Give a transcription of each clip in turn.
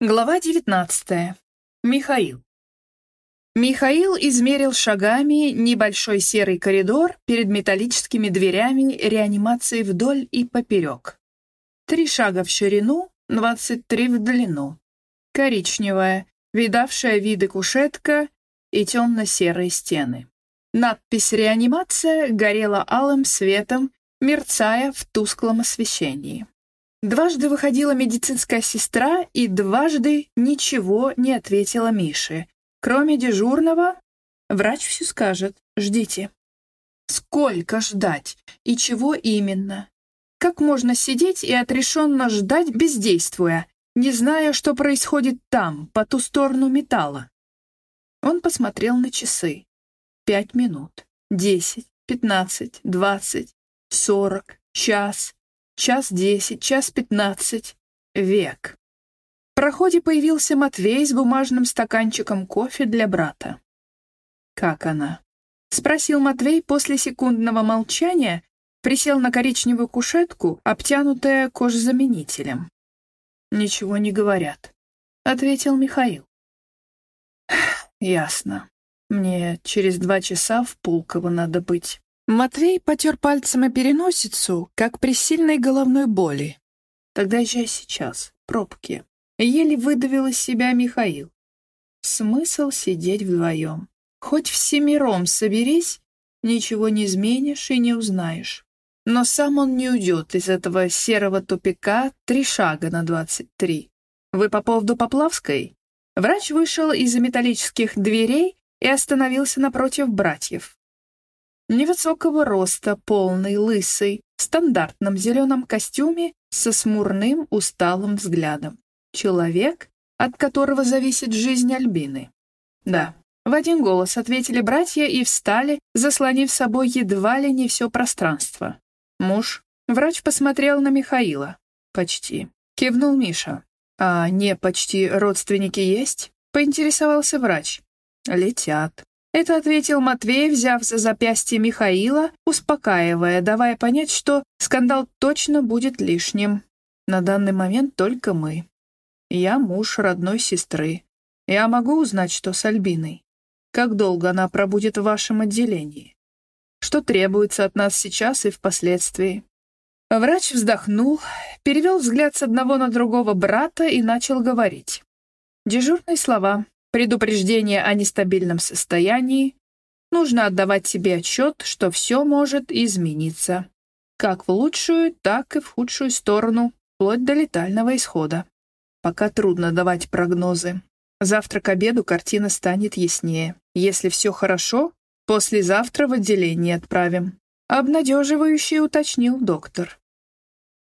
Глава 19. Михаил. Михаил измерил шагами небольшой серый коридор перед металлическими дверями реанимации вдоль и поперек. Три шага в ширину, 23 в длину. Коричневая, видавшая виды кушетка и темно-серые стены. Надпись «Реанимация» горела алым светом, мерцая в тусклом освещении. Дважды выходила медицинская сестра и дважды ничего не ответила Мише. Кроме дежурного, врач все скажет. Ждите. Сколько ждать? И чего именно? Как можно сидеть и отрешенно ждать, бездействуя, не зная, что происходит там, по ту сторону металла? Он посмотрел на часы. Пять минут. Десять, пятнадцать, двадцать, сорок, час — час десять, час пятнадцать, век. В проходе появился Матвей с бумажным стаканчиком кофе для брата. «Как она?» — спросил Матвей после секундного молчания, присел на коричневую кушетку, обтянутая кожзаменителем. «Ничего не говорят», — ответил Михаил. «Ясно. Мне через два часа в Пулково надо быть». Матвей потер пальцем о переносицу, как при сильной головной боли. Тогда езжай сейчас, пробки. Еле выдавил из себя Михаил. Смысл сидеть вдвоем. Хоть всемиром соберись, ничего не изменишь и не узнаешь. Но сам он не уйдет из этого серого тупика три шага на двадцать три. Вы по поводу Поплавской? Врач вышел из-за металлических дверей и остановился напротив братьев. Невысокого роста, полный, лысый, в стандартном зеленом костюме со смурным, усталым взглядом. Человек, от которого зависит жизнь Альбины. Да, в один голос ответили братья и встали, заслонив собой едва ли не все пространство. Муж. Врач посмотрел на Михаила. Почти. Кивнул Миша. А не почти родственники есть? Поинтересовался врач. Летят. Это ответил Матвей, взяв за запястье Михаила, успокаивая, давая понять, что скандал точно будет лишним. На данный момент только мы. Я муж родной сестры. Я могу узнать, что с Альбиной? Как долго она пробудет в вашем отделении? Что требуется от нас сейчас и впоследствии? Врач вздохнул, перевел взгляд с одного на другого брата и начал говорить. Дежурные слова, предупреждение о нестабильном состоянии, нужно отдавать себе отчет, что все может измениться. Как в лучшую, так и в худшую сторону, вплоть до летального исхода. Пока трудно давать прогнозы. Завтра к обеду картина станет яснее. Если все хорошо, послезавтра в отделение отправим. Обнадеживающе уточнил доктор.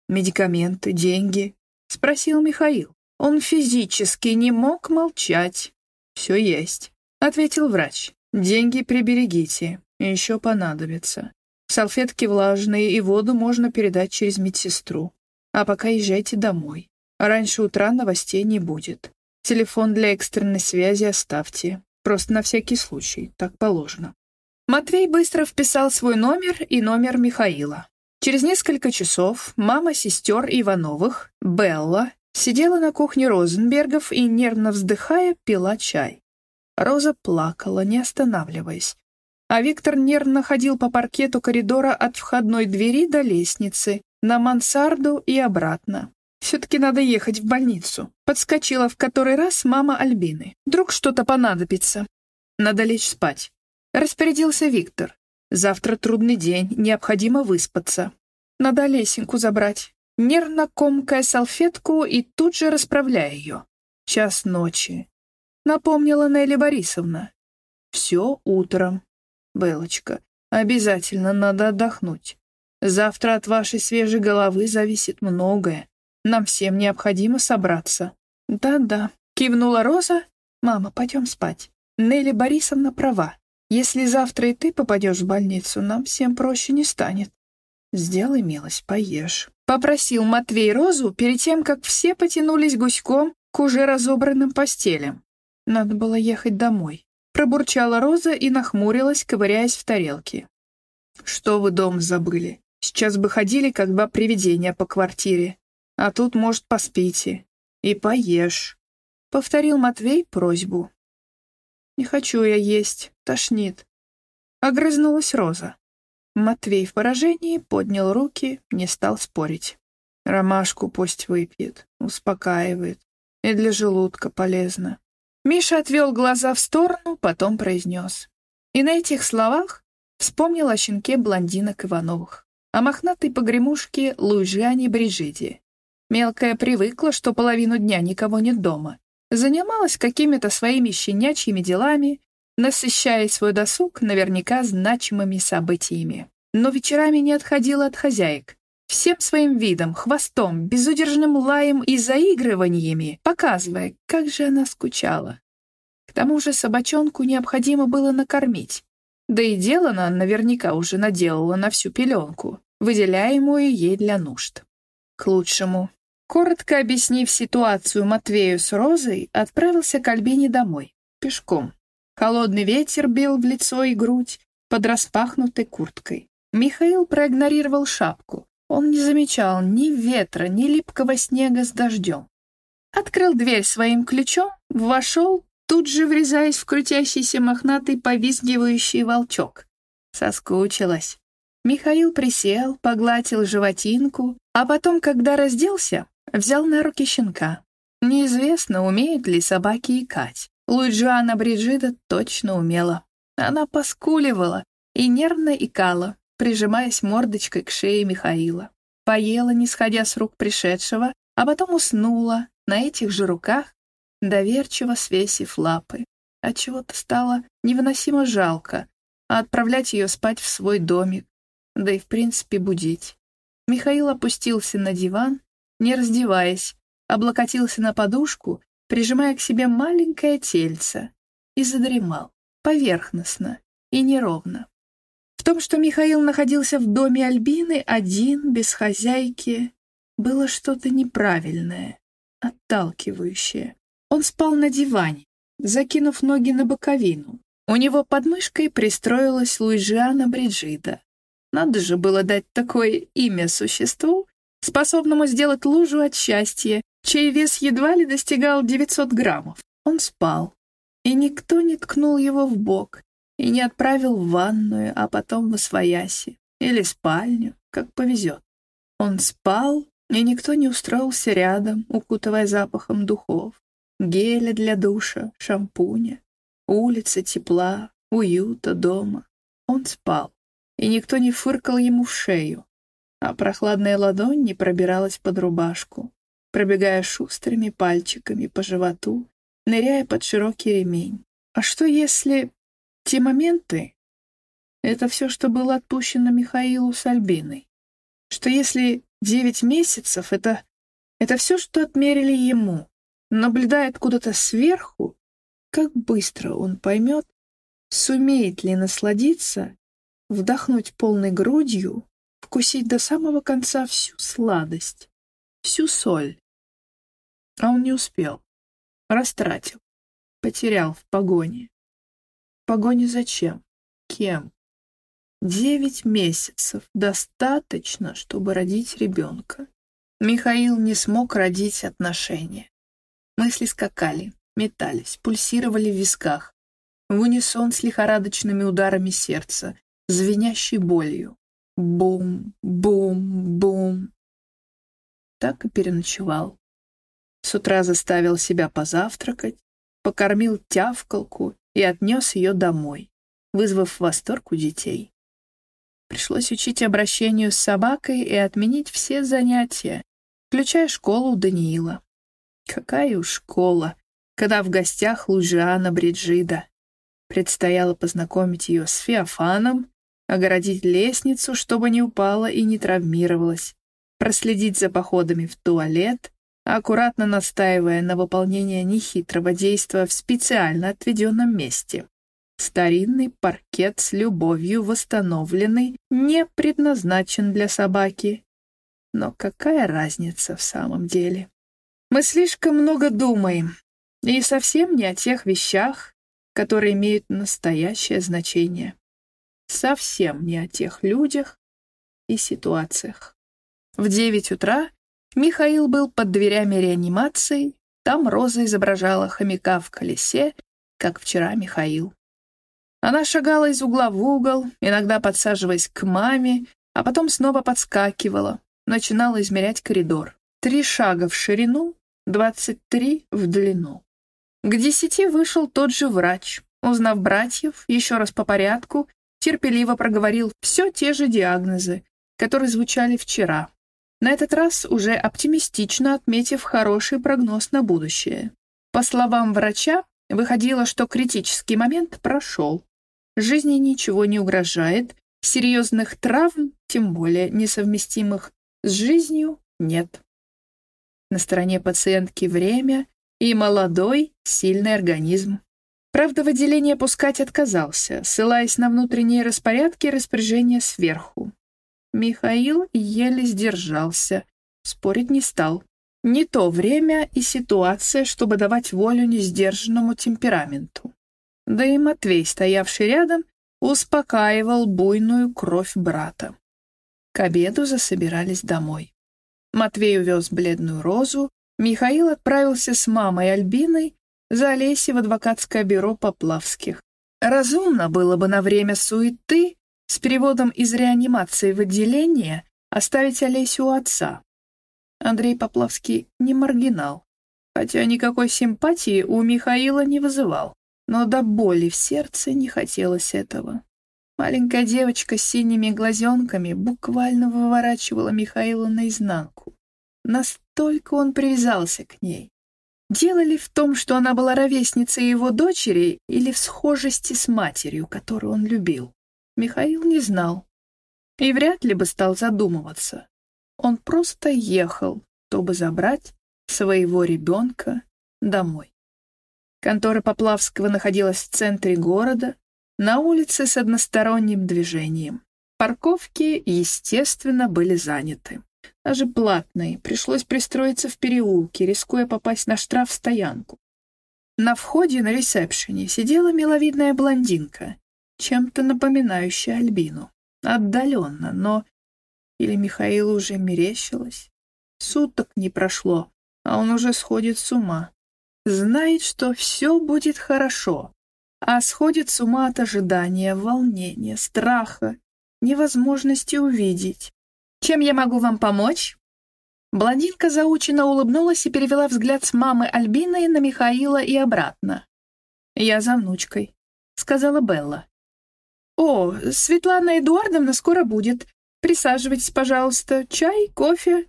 «Медикаменты, деньги?» — спросил Михаил. Он физически не мог молчать. «Все есть», — ответил врач. «Деньги приберегите, еще понадобится. Салфетки влажные и воду можно передать через медсестру. А пока езжайте домой. Раньше утра новостей не будет. Телефон для экстренной связи оставьте. Просто на всякий случай, так положено». Матвей быстро вписал свой номер и номер Михаила. Через несколько часов мама сестер Ивановых, Белла, Сидела на кухне Розенбергов и, нервно вздыхая, пила чай. Роза плакала, не останавливаясь. А Виктор нервно ходил по паркету коридора от входной двери до лестницы, на мансарду и обратно. Все-таки надо ехать в больницу. Подскочила в который раз мама Альбины. Вдруг что-то понадобится. Надо лечь спать. Распорядился Виктор. Завтра трудный день, необходимо выспаться. Надо Лесеньку забрать нервно комкая салфетку и тут же расправляя ее. Час ночи. Напомнила Нелли Борисовна. Все утром. Белочка, обязательно надо отдохнуть. Завтра от вашей свежей головы зависит многое. Нам всем необходимо собраться. Да-да, кивнула Роза. Мама, пойдем спать. Нелли Борисовна права. Если завтра и ты попадешь в больницу, нам всем проще не станет. Сделай милость, поешь. — попросил Матвей Розу перед тем, как все потянулись гуськом к уже разобранным постелям. Надо было ехать домой. Пробурчала Роза и нахмурилась, ковыряясь в тарелке. «Что вы дом забыли? Сейчас бы ходили, как два привидения по квартире. А тут, может, поспите. И поешь». Повторил Матвей просьбу. «Не хочу я есть, тошнит». Огрызнулась Роза. Матвей в поражении поднял руки, не стал спорить. Ромашку пусть выпьет, успокаивает. И для желудка полезно. Миша отвел глаза в сторону, потом произнес. И на этих словах вспомнил о щенке блондинок Ивановых, о мохнатой погремушке Луизиане Брижиде. Мелкая привыкла, что половину дня никого нет дома. Занималась какими-то своими щенячьими делами, насыщая свой досуг наверняка значимыми событиями. Но вечерами не отходила от хозяек, всем своим видом, хвостом, безудержным лаем и заигрываниями, показывая, как же она скучала. К тому же собачонку необходимо было накормить. Да и дело она наверняка уже наделала на всю пеленку, выделяемую ей для нужд. К лучшему. Коротко объяснив ситуацию Матвею с Розой, отправился к Альбине домой, пешком. Холодный ветер бил в лицо и грудь под распахнутой курткой. Михаил проигнорировал шапку, он не замечал ни ветра, ни липкого снега с дождем. Открыл дверь своим ключом, вошел, тут же врезаясь в крутящийся мохнатый повизгивающий волчок. Соскучилась. Михаил присел, погладил животинку, а потом, когда разделся, взял на руки щенка. Неизвестно, умеют ли собаки икать. Луиджиана Бриджида точно умела. Она поскуливала и нервно икала, прижимаясь мордочкой к шее Михаила. Поела, не сходя с рук пришедшего, а потом уснула на этих же руках, доверчиво свесив лапы. Отчего-то стало невыносимо жалко, а отправлять ее спать в свой домик, да и в принципе будить. Михаил опустился на диван, не раздеваясь, облокотился на подушку, прижимая к себе маленькое тельце, и задремал, поверхностно и неровно. В том, что Михаил находился в доме Альбины один, без хозяйки, было что-то неправильное, отталкивающее. Он спал на диване, закинув ноги на боковину. У него под мышкой пристроилась Луиджиана Бриджида. Надо же было дать такое имя существу, способному сделать лужу от счастья, чей вес едва ли достигал 900 граммов. Он спал, и никто не ткнул его в бок, и не отправил в ванную, а потом в освояси или спальню, как повезет. Он спал, и никто не устроился рядом, укутывая запахом духов, геля для душа, шампуня, улица тепла, уюта дома. Он спал, и никто не фыркал ему в шею, а прохладная ладонь не пробиралась под рубашку, пробегая шустрыми пальчиками по животу, ныряя под широкий ремень. А что если... Те моменты — это все, что было отпущено Михаилу с Альбиной. Что если девять месяцев — это, это все, что отмерили ему, наблюдая откуда-то сверху, как быстро он поймет, сумеет ли насладиться, вдохнуть полной грудью, вкусить до самого конца всю сладость, всю соль. А он не успел, растратил, потерял в погоне. Погоне зачем? Кем? Девять месяцев достаточно, чтобы родить ребенка. Михаил не смог родить отношения. Мысли скакали, метались, пульсировали в висках, в унисон с лихорадочными ударами сердца, звенящей болью. Бум, бум, бум. Так и переночевал. С утра заставил себя позавтракать, покормил тявкалку и отнес ее домой, вызвав восторг у детей. Пришлось учить обращению с собакой и отменить все занятия, включая школу Даниила. Какая уж школа, когда в гостях Лужиана Бриджида. Предстояло познакомить ее с Феофаном, огородить лестницу, чтобы не упала и не травмировалась, проследить за походами в туалет, аккуратно настаивая на выполнении нехитрого действия в специально отведенном месте. Старинный паркет с любовью восстановленный не предназначен для собаки. Но какая разница в самом деле? Мы слишком много думаем, и совсем не о тех вещах, которые имеют настоящее значение. Совсем не о тех людях и ситуациях. В девять утра Михаил был под дверями реанимации, Там Роза изображала хомяка в колесе, как вчера Михаил. Она шагала из угла в угол, иногда подсаживаясь к маме, а потом снова подскакивала, начинала измерять коридор. Три шага в ширину, двадцать три в длину. К десяти вышел тот же врач. Узнав братьев, еще раз по порядку, терпеливо проговорил все те же диагнозы, которые звучали вчера. На этот раз уже оптимистично отметив хороший прогноз на будущее. По словам врача, выходило, что критический момент прошел. Жизни ничего не угрожает, серьезных травм, тем более несовместимых с жизнью, нет. На стороне пациентки время и молодой, сильный организм. Правда, в отделение пускать отказался, ссылаясь на внутренние распорядки и распоряжения сверху. Михаил еле сдержался, спорить не стал. Не то время и ситуация, чтобы давать волю несдержанному темпераменту. Да и Матвей, стоявший рядом, успокаивал буйную кровь брата. К обеду засобирались домой. Матвей увез бледную розу, Михаил отправился с мамой Альбиной за Олесей в адвокатское бюро Поплавских. Разумно было бы на время суеты с переводом из реанимации в отделение оставить Олесю у отца. Андрей Поплавский не маргинал, хотя никакой симпатии у Михаила не вызывал, но до боли в сердце не хотелось этого. Маленькая девочка с синими глазенками буквально выворачивала Михаила наизнанку. Настолько он привязался к ней. Дело ли в том, что она была ровесницей его дочери, или в схожести с матерью, которую он любил? Михаил не знал. И вряд ли бы стал задумываться. Он просто ехал, чтобы забрать своего ребенка домой. Контора Поплавского находилась в центре города, на улице с односторонним движением. Парковки, естественно, были заняты. Даже платные, пришлось пристроиться в переулке, рискуя попасть на штраф-стоянку. На входе на ресепшене сидела миловидная блондинка, чем-то напоминающая Альбину. Отдаленно, но... Или Михаилу уже мерещилось? Суток не прошло, а он уже сходит с ума. Знает, что все будет хорошо, а сходит с ума от ожидания, волнения, страха, невозможности увидеть. Чем я могу вам помочь?» Блондинка заученно улыбнулась и перевела взгляд с мамы Альбины на Михаила и обратно. «Я за внучкой», — сказала Белла. «О, Светлана Эдуардовна скоро будет. Присаживайтесь, пожалуйста. Чай, кофе?»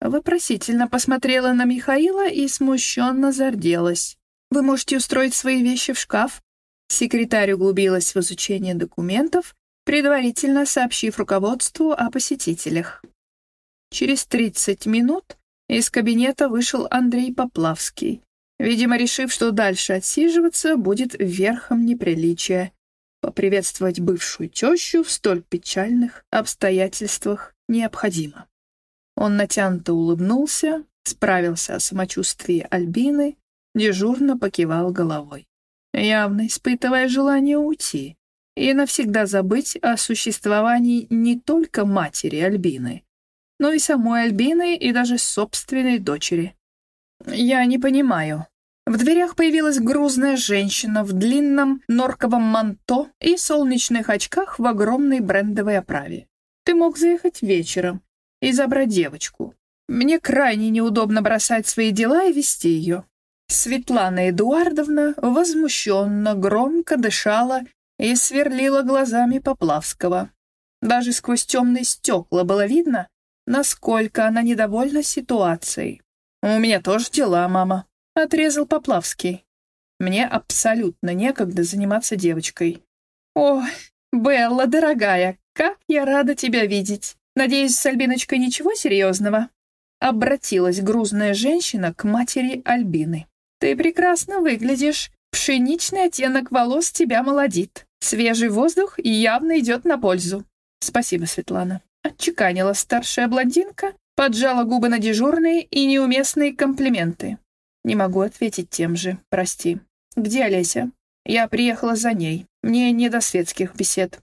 Вопросительно посмотрела на Михаила и смущенно зарделась. «Вы можете устроить свои вещи в шкаф?» Секретарь углубилась в изучение документов, предварительно сообщив руководству о посетителях. Через 30 минут из кабинета вышел Андрей Поплавский, видимо, решив, что дальше отсиживаться будет верхом неприличия. Поприветствовать бывшую тещу в столь печальных обстоятельствах необходимо. Он натянуто улыбнулся, справился о самочувствии Альбины, дежурно покивал головой, явно испытывая желание уйти, и навсегда забыть о существовании не только матери Альбины, но и самой Альбины и даже собственной дочери. «Я не понимаю». В дверях появилась грузная женщина в длинном норковом манто и солнечных очках в огромной брендовой оправе. «Ты мог заехать вечером и забрать девочку. Мне крайне неудобно бросать свои дела и вести ее». Светлана Эдуардовна возмущенно, громко дышала и сверлила глазами Поплавского. Даже сквозь темные стекла было видно, насколько она недовольна ситуацией. «У меня тоже дела, мама», — отрезал Поплавский. «Мне абсолютно некогда заниматься девочкой». «О, Белла, дорогая, как я рада тебя видеть. Надеюсь, с Альбиночкой ничего серьезного?» Обратилась грузная женщина к матери Альбины. «Ты прекрасно выглядишь. Пшеничный оттенок волос тебя молодит. Свежий воздух явно идет на пользу. Спасибо, Светлана. Отчеканила старшая блондинка, поджала губы на дежурные и неуместные комплименты. Не могу ответить тем же, прости. Где Олеся? Я приехала за ней. Мне не до светских бесед.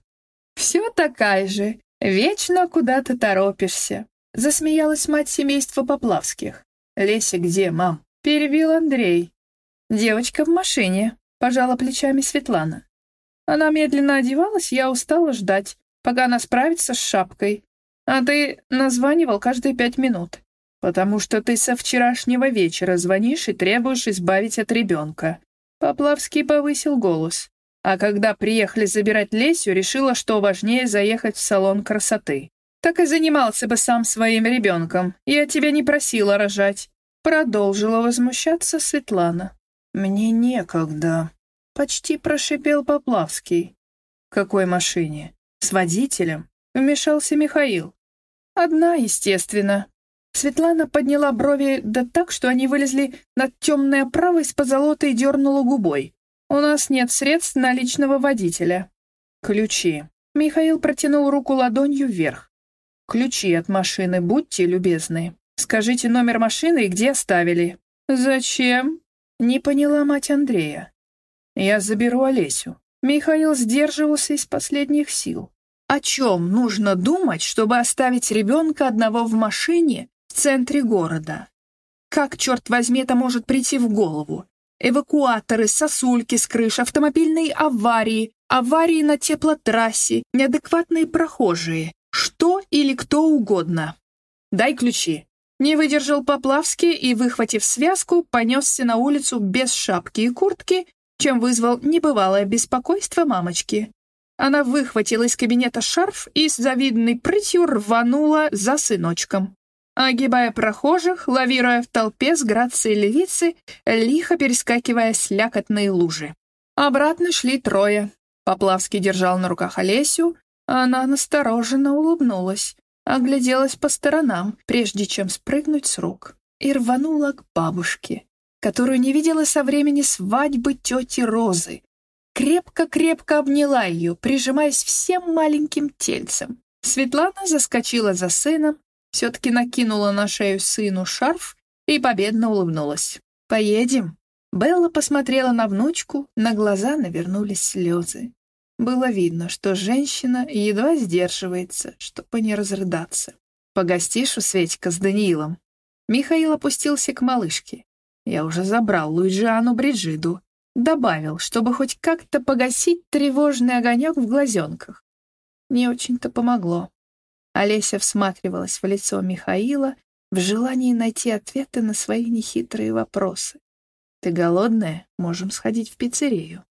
Все такая же. Вечно куда-то торопишься. Засмеялась мать семейства Поплавских. Леся где, мам? Перебил Андрей. Девочка в машине, пожала плечами Светлана. Она медленно одевалась, я устала ждать, пока она справится с шапкой. А ты названивал каждые пять минут. Потому что ты со вчерашнего вечера звонишь и требуешь избавить от ребенка. Поплавский повысил голос. А когда приехали забирать Лесю, решила, что важнее заехать в салон красоты. Так и занимался бы сам своим ребенком. Я тебя не просила рожать. Продолжила возмущаться Светлана. «Мне некогда», — почти прошипел Поплавский. «В какой машине? С водителем?» — вмешался Михаил. «Одна, естественно». Светлана подняла брови да так, что они вылезли над темной оправой с позолотой и дернула губой. «У нас нет средств на личного водителя». «Ключи». Михаил протянул руку ладонью вверх. «Ключи от машины, будьте любезны. Скажите номер машины и где оставили». «Зачем?» Не поняла мать Андрея. «Я заберу Олесю». Михаил сдерживался из последних сил. О чем нужно думать, чтобы оставить ребенка одного в машине в центре города? Как, черт возьми, это может прийти в голову? Эвакуаторы, сосульки с крыш, автомобильные аварии, аварии на теплотрассе, неадекватные прохожие, что или кто угодно. Дай ключи. Не выдержал Поплавский и, выхватив связку, понесся на улицу без шапки и куртки, чем вызвал небывалое беспокойство мамочки. Она выхватила из кабинета шарф и с завидной прытью рванула за сыночком. Огибая прохожих, лавируя в толпе с грацией левицы, лихо перескакивая слякотные лужи. Обратно шли трое. Поплавский держал на руках Олесю, а она настороженно улыбнулась огляделась по сторонам, прежде чем спрыгнуть с рук, и рванула к бабушке, которую не видела со времени свадьбы тети Розы. Крепко-крепко обняла ее, прижимаясь всем маленьким тельцем. Светлана заскочила за сыном, все-таки накинула на шею сыну шарф и победно улыбнулась. «Поедем?» Белла посмотрела на внучку, на глаза навернулись слезы. Было видно, что женщина едва сдерживается, чтобы не разрыдаться. «Погостишь у Светика с Даниилом?» Михаил опустился к малышке. Я уже забрал Луиджиану Бриджиду. Добавил, чтобы хоть как-то погасить тревожный огонек в глазенках. Не очень-то помогло. Олеся всматривалась в лицо Михаила в желании найти ответы на свои нехитрые вопросы. «Ты голодная? Можем сходить в пиццерию».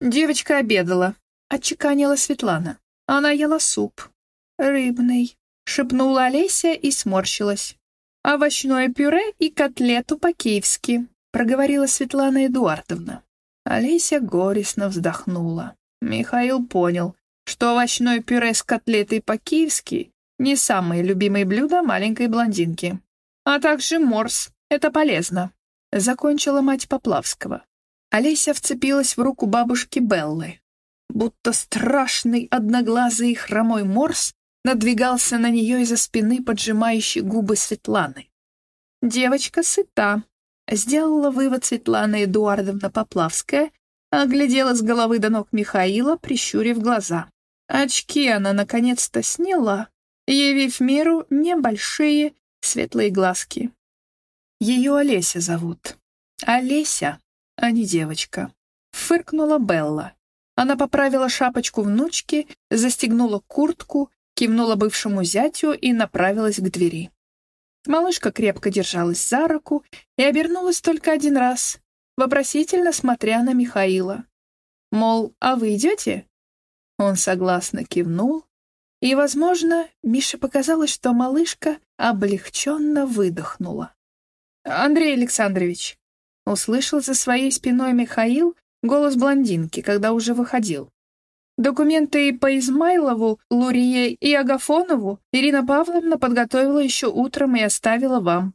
Девочка обедала, — отчеканила Светлана. Она ела суп. «Рыбный», — шепнула Олеся и сморщилась. «Овощное пюре и котлету по-киевски», — проговорила Светлана Эдуардовна. Олеся горестно вздохнула. Михаил понял, что овощное пюре с котлетой по-киевски не самое любимое блюдо маленькой блондинки. А также морс. Это полезно. Закончила мать Поплавского. Олеся вцепилась в руку бабушки Беллы будто страшный одноглазый хромой морс надвигался на нее из-за спины, поджимающей губы Светланы. «Девочка сыта», — сделала вывод Светлана Эдуардовна Поплавская, оглядела с головы до ног Михаила, прищурив глаза. Очки она наконец-то сняла, явив миру небольшие светлые глазки. Ее Олеся зовут. Олеся, а не девочка. Фыркнула Белла. Она поправила шапочку внучки, застегнула куртку, кивнула бывшему зятю и направилась к двери. Малышка крепко держалась за руку и обернулась только один раз, вопросительно смотря на Михаила. Мол, а вы идете? Он согласно кивнул, и, возможно, Мише показалось, что малышка облегченно выдохнула. «Андрей Александрович», — услышал за своей спиной Михаил, Голос блондинки, когда уже выходил. Документы по Измайлову, Лурие и Агафонову Ирина Павловна подготовила еще утром и оставила вам.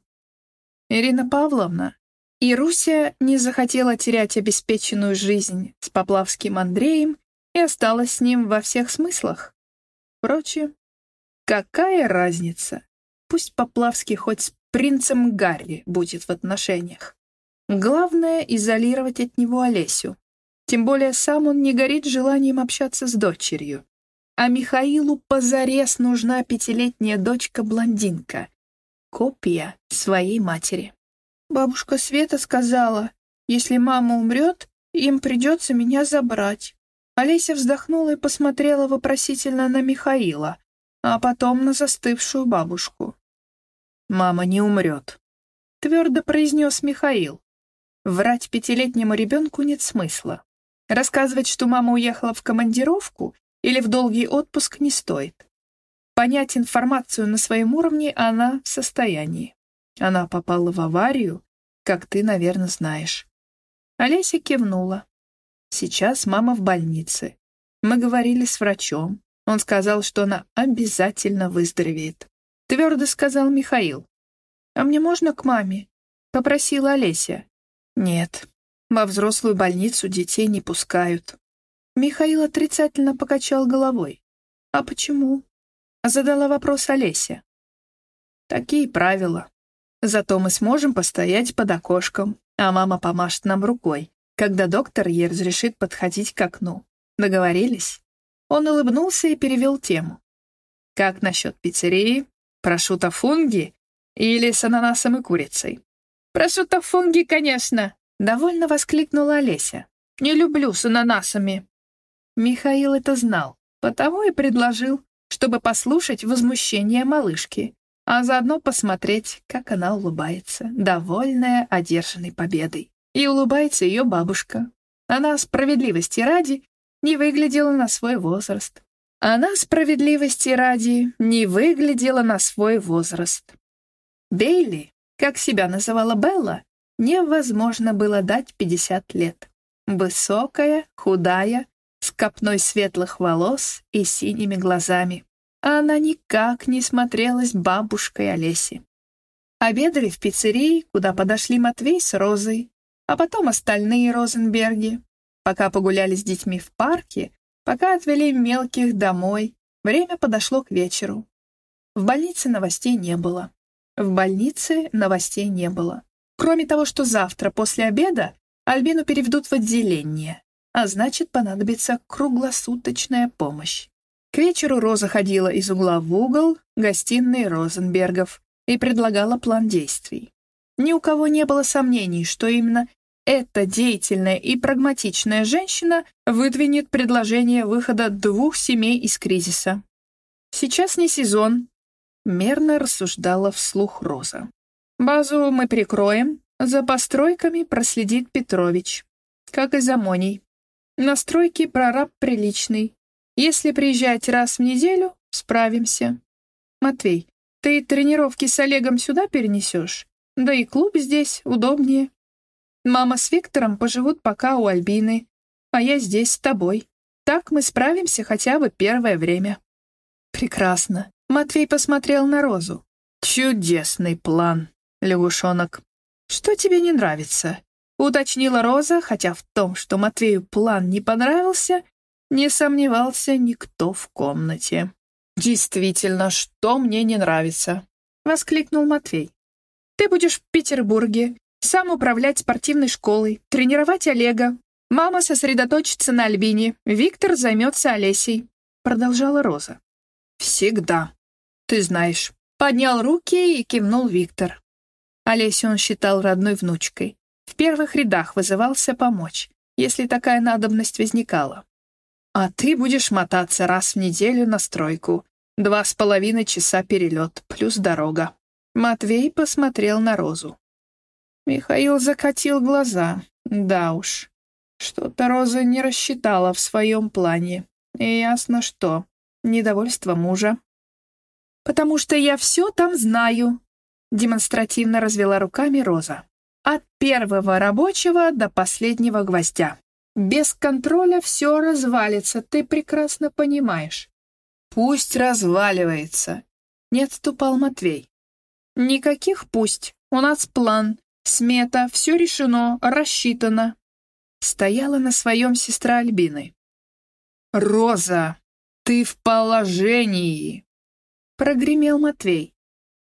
Ирина Павловна и Руся не захотела терять обеспеченную жизнь с Поплавским Андреем и осталась с ним во всех смыслах. Впрочем, какая разница? Пусть Поплавский хоть с принцем Гарри будет в отношениях. Главное — изолировать от него Олесю. Тем более сам он не горит желанием общаться с дочерью. А Михаилу позарез нужна пятилетняя дочка-блондинка. Копия своей матери. Бабушка Света сказала, если мама умрет, им придется меня забрать. Олеся вздохнула и посмотрела вопросительно на Михаила, а потом на застывшую бабушку. «Мама не умрет», — твердо произнес Михаил. Врать пятилетнему ребенку нет смысла. Рассказывать, что мама уехала в командировку или в долгий отпуск, не стоит. Понять информацию на своем уровне она в состоянии. Она попала в аварию, как ты, наверное, знаешь. Олеся кивнула. Сейчас мама в больнице. Мы говорили с врачом. Он сказал, что она обязательно выздоровеет. Твердо сказал Михаил. «А мне можно к маме?» — попросила Олеся. «Нет, во взрослую больницу детей не пускают». Михаил отрицательно покачал головой. «А почему?» — задала вопрос Олеся. «Такие правила. Зато мы сможем постоять под окошком, а мама помашет нам рукой, когда доктор ей разрешит подходить к окну. Договорились?» Он улыбнулся и перевел тему. «Как насчет пиццерии? Прошутто-фунги или с ананасом и курицей?» «Прошутто-фунги, конечно!» — довольно воскликнула Олеся. «Не люблю с ананасами». Михаил это знал, потому и предложил, чтобы послушать возмущение малышки, а заодно посмотреть, как она улыбается, довольная одержанной победой. И улыбается ее бабушка. Она справедливости ради не выглядела на свой возраст. Она справедливости ради не выглядела на свой возраст. Бейли, как себя называла Белла, невозможно было дать 50 лет. Высокая, худая, с копной светлых волос и синими глазами а она никак не смотрелась бабушкой Олеси. Обедали в пиццерии, куда подошли Матвей с Розой, а потом остальные Розенберги. Пока погуляли с детьми в парке, пока отвели мелких домой, время подошло к вечеру. В больнице новостей не было. В больнице новостей не было. Кроме того, что завтра после обеда Альбину переведут в отделение, а значит, понадобится круглосуточная помощь. К вечеру Роза ходила из угла в угол гостиной Розенбергов и предлагала план действий. Ни у кого не было сомнений, что именно эта деятельная и прагматичная женщина выдвинет предложение выхода двух семей из кризиса. «Сейчас не сезон», — мерно рассуждала вслух Роза. «Базу мы прикроем, за постройками проследит Петрович, как и за Моней. Настройки прораб приличный, если приезжать раз в неделю, справимся. Матвей, ты тренировки с Олегом сюда перенесешь? Да и клуб здесь удобнее. Мама с Виктором поживут пока у Альбины, а я здесь с тобой. Так мы справимся хотя бы первое время. Прекрасно. Матвей посмотрел на Розу. Чудесный план, лягушонок. Что тебе не нравится? Уточнила Роза, хотя в том, что Матвею план не понравился, не сомневался никто в комнате. «Действительно, что мне не нравится?» — воскликнул Матвей. «Ты будешь в Петербурге, сам управлять спортивной школой, тренировать Олега. Мама сосредоточится на Альбине, Виктор займется Олесей», — продолжала Роза. «Всегда. Ты знаешь». Поднял руки и кивнул Виктор. Олесю он считал родной внучкой. В первых рядах вызывался помочь, если такая надобность возникала. А ты будешь мотаться раз в неделю на стройку. Два с половиной часа перелет, плюс дорога. Матвей посмотрел на Розу. Михаил закатил глаза. Да уж, что-то Роза не рассчитала в своем плане. И ясно что. Недовольство мужа. «Потому что я все там знаю», — демонстративно развела руками Роза. «От первого рабочего до последнего гвоздя». Без контроля все развалится, ты прекрасно понимаешь. Пусть разваливается, не отступал Матвей. Никаких пусть, у нас план, смета, все решено, рассчитано. Стояла на своем сестра Альбины. «Роза, ты в положении!» Прогремел Матвей.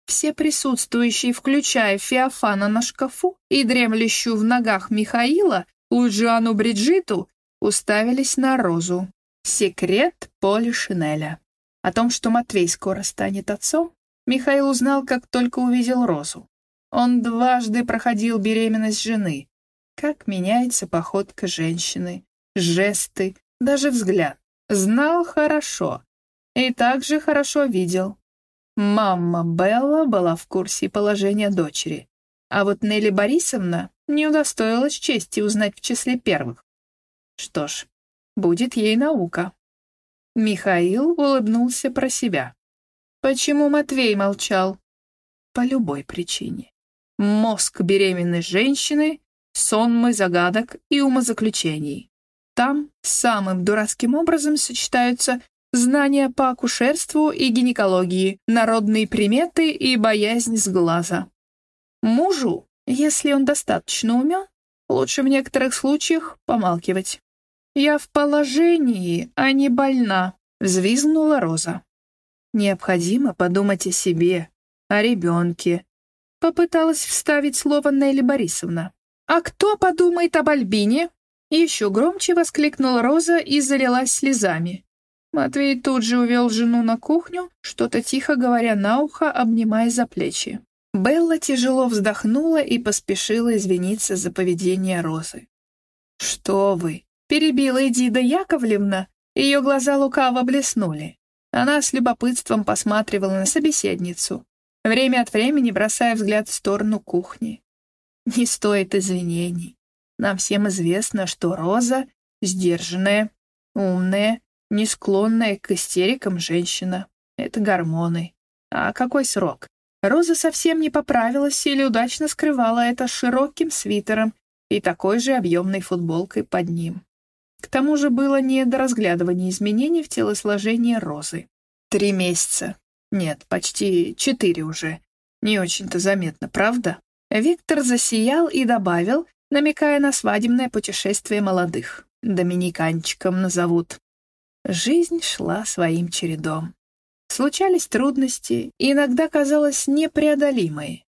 Все присутствующие, включая Феофана на шкафу и дремлющую в ногах Михаила, Луджиану Бриджиту уставились на Розу. Секрет Поля Шинеля. О том, что Матвей скоро станет отцом, Михаил узнал, как только увидел Розу. Он дважды проходил беременность жены. Как меняется походка женщины, жесты, даже взгляд. Знал хорошо. И также хорошо видел. Мама Белла была в курсе положения дочери. А вот Нелли Борисовна не удостоилась чести узнать в числе первых. Что ж, будет ей наука. Михаил улыбнулся про себя. Почему Матвей молчал? По любой причине. Мозг беременной женщины — сонмы загадок и умозаключений. Там самым дурацким образом сочетаются знания по акушерству и гинекологии, народные приметы и боязнь с глаза. Мужу, если он достаточно умен, лучше в некоторых случаях помалкивать. «Я в положении, а не больна», — взвизгнула Роза. «Необходимо подумать о себе, о ребенке», — попыталась вставить слово Нелли Борисовна. «А кто подумает об Альбине?» Еще громче воскликнула Роза и залилась слезами. Матвей тут же увел жену на кухню, что-то тихо говоря на ухо, обнимая за плечи. Белла тяжело вздохнула и поспешила извиниться за поведение Розы. «Что вы, Перебила Эдида Яковлевна, ее глаза лукаво блеснули. Она с любопытством посматривала на собеседницу, время от времени бросая взгляд в сторону кухни. Не стоит извинений. Нам всем известно, что Роза — сдержанная, умная, не склонная к истерикам женщина. Это гормоны. А какой срок? Роза совсем не поправилась или удачно скрывала это широким свитером и такой же объемной футболкой под ним. К тому же было не до разглядывания изменений в телосложении Розы. Три месяца. Нет, почти четыре уже. Не очень-то заметно, правда? Виктор засиял и добавил, намекая на свадебное путешествие молодых. Доминиканчиком назовут. Жизнь шла своим чередом. Случались трудности, иногда казалось непреодолимые.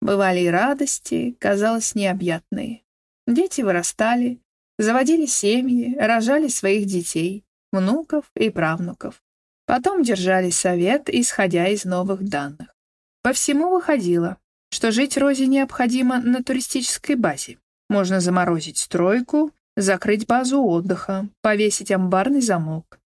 Бывали и радости, казалось необъятные. Дети вырастали, заводили семьи, рожали своих детей, внуков и правнуков. Потом держали совет, исходя из новых данных. По всему выходило, что жить Розе необходимо на туристической базе. Можно заморозить стройку, закрыть базу отдыха, повесить амбарный замок.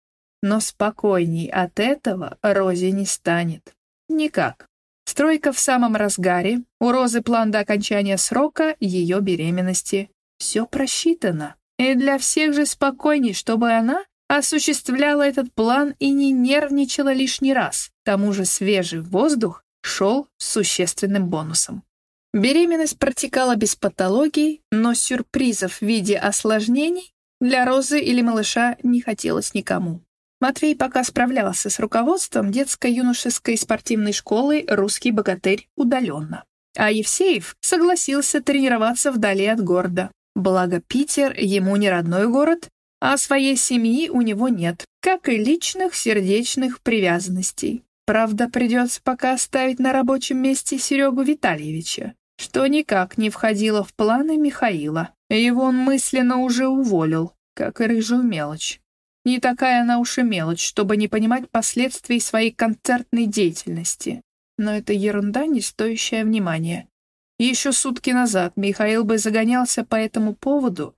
Но спокойней от этого Розе не станет. Никак. Стройка в самом разгаре, у Розы план до окончания срока ее беременности. Все просчитано. И для всех же спокойней, чтобы она осуществляла этот план и не нервничала лишний раз. К тому же свежий воздух шел существенным бонусом. Беременность протекала без патологий, но сюрпризов в виде осложнений для Розы или малыша не хотелось никому. Матвей пока справлялся с руководством детско-юношеской спортивной школы «Русский богатырь» удаленно. А Евсеев согласился тренироваться вдали от города. Благо Питер ему не родной город, а своей семьи у него нет, как и личных сердечных привязанностей. Правда, придется пока оставить на рабочем месте Серегу Витальевича, что никак не входило в планы Михаила. Его он мысленно уже уволил, как и рыжую мелочь. Не такая она уж и мелочь, чтобы не понимать последствий своей концертной деятельности. Но это ерунда, не стоящая внимания. Еще сутки назад Михаил бы загонялся по этому поводу,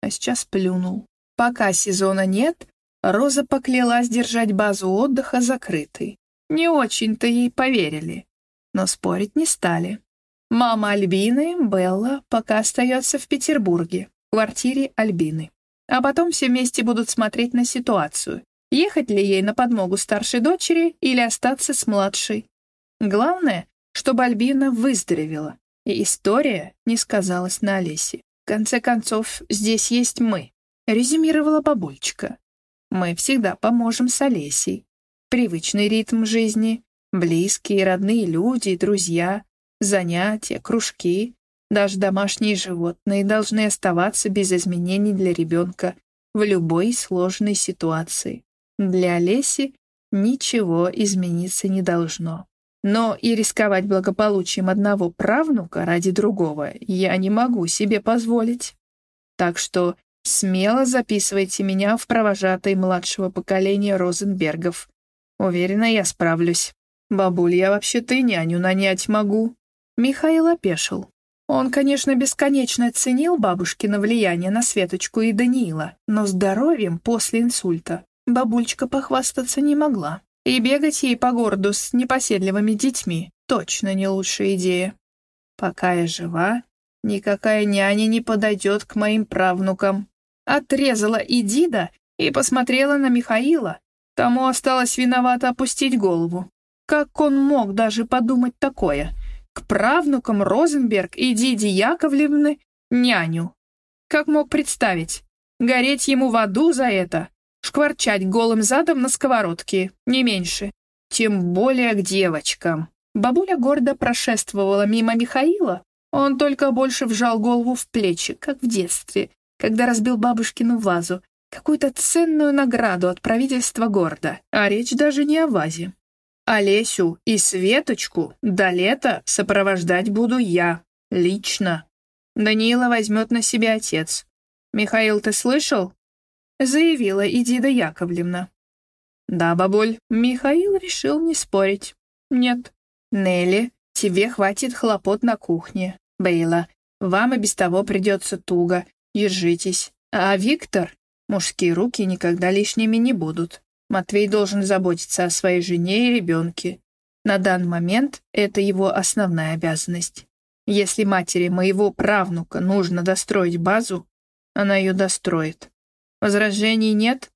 а сейчас плюнул. Пока сезона нет, Роза поклялась держать базу отдыха закрытой. Не очень-то ей поверили, но спорить не стали. Мама Альбины, Белла, пока остается в Петербурге, в квартире Альбины. А потом все вместе будут смотреть на ситуацию, ехать ли ей на подмогу старшей дочери или остаться с младшей. Главное, чтобы Альбина выздоровела, и история не сказалась на Олесе. В конце концов, здесь есть мы, резюмировала бабульчика. Мы всегда поможем с Олесей. Привычный ритм жизни, близкие, родные люди, друзья, занятия, кружки, даже домашние животные должны оставаться без изменений для ребенка в любой сложной ситуации. Для Олеси ничего измениться не должно. Но и рисковать благополучием одного правнука ради другого я не могу себе позволить. Так что смело записывайте меня в провожатые младшего поколения Розенбергов. Уверена, я справлюсь. Бабуль, я вообще-то и няню нанять могу. Михаил опешил. Он, конечно, бесконечно ценил бабушкино влияние на Светочку и Даниила, но здоровьем после инсульта бабульчика похвастаться не могла. И бегать ей по городу с непоседливыми детьми точно не лучшая идея. Пока я жива, никакая няня не подойдет к моим правнукам. Отрезала Идида и посмотрела на Михаила. Тому осталось виновато опустить голову. Как он мог даже подумать такое? К правнукам Розенберг и Диди Яковлевны няню. Как мог представить? Гореть ему в аду за это? Шкварчать голым задом на сковородке, не меньше. Тем более к девочкам. Бабуля гордо прошествовала мимо Михаила. Он только больше вжал голову в плечи, как в детстве, когда разбил бабушкину вазу, какую-то ценную награду от правительства города, а речь даже не о вазе. Олесю и Светочку до лета сопровождать буду я, лично. Даниила возьмет на себя отец. «Михаил, ты слышал?» Заявила Идида Яковлевна. «Да, бабуль». Михаил решил не спорить. «Нет». «Нелли, тебе хватит хлопот на кухне. Бейла, вам и без того придется туго. Держитесь. А Виктор? Мужские руки никогда лишними не будут. Матвей должен заботиться о своей жене и ребенке. На данный момент это его основная обязанность. Если матери моего правнука нужно достроить базу, она ее достроит. Возражений нет?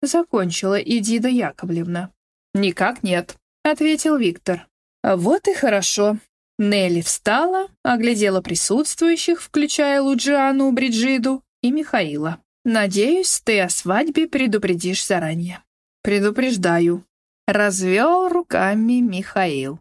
Закончила Идида Яковлевна. Никак нет, ответил Виктор. Вот и хорошо. Нелли встала, оглядела присутствующих, включая Луджиану, Бриджиду и Михаила. «Надеюсь, ты о свадьбе предупредишь заранее». «Предупреждаю», — развел руками Михаил.